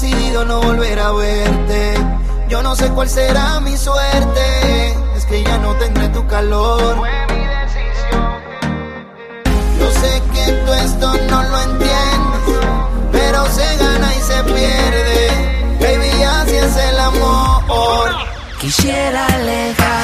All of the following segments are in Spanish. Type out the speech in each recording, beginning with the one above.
decidido no volver a verte. Yo no sé cuál será mi suerte. Es que ya no tendré tu calor. Fue mi decisión. Yo sé que tú esto no lo entiendes, pero se gana y se pierde. Baby, así es el amor. Quisiera alejarme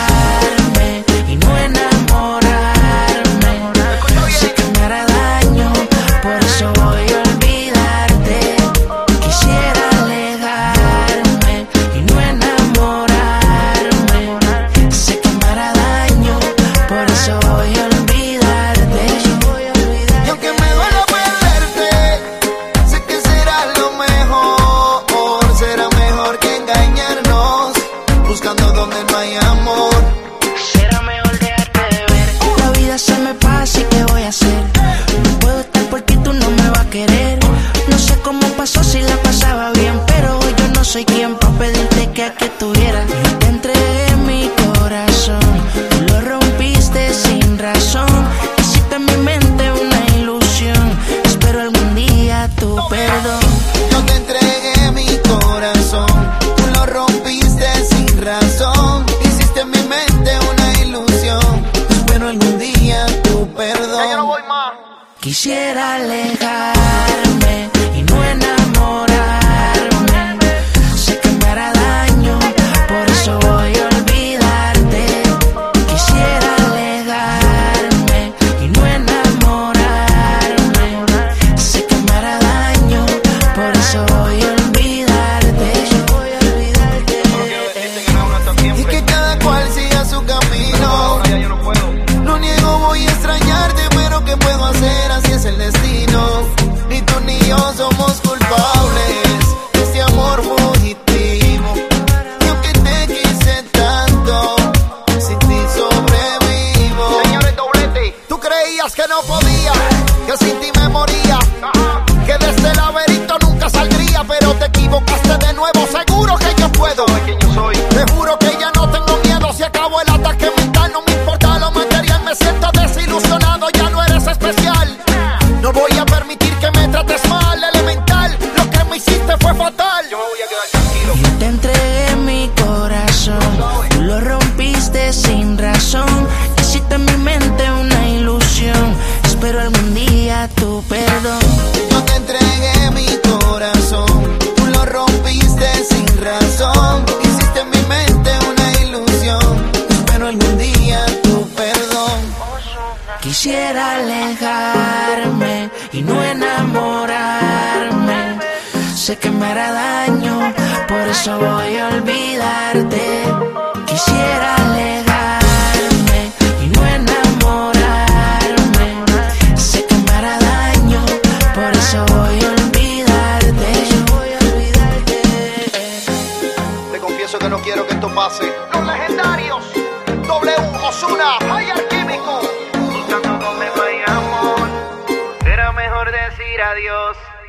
pasó si la pasaba bien, pero hoy yo no soy quien para pedirte que aquí estuviera. Te entregué mi corazón, tú lo rompiste sin razón. Hiciste en mi mente una ilusión. Espero algún día tu perdón. Yo te entregué mi corazón, tú lo rompiste sin razón. Hiciste en mi mente una ilusión. Espero algún día tu Ya yo no perdón. voy más. Quisiera alejarme y no enamorarme. Que no podía, que sin ti me moría, Quisiera alejarme y no enamorarme. Sé que me hará daño, por eso voy a olvidarte. Quisiera alejarme y no enamorarme. Sé que me hará daño, por eso voy a olvidarte. Te confieso que no quiero que esto pase. Los legendarios. W Osuna. a Dios.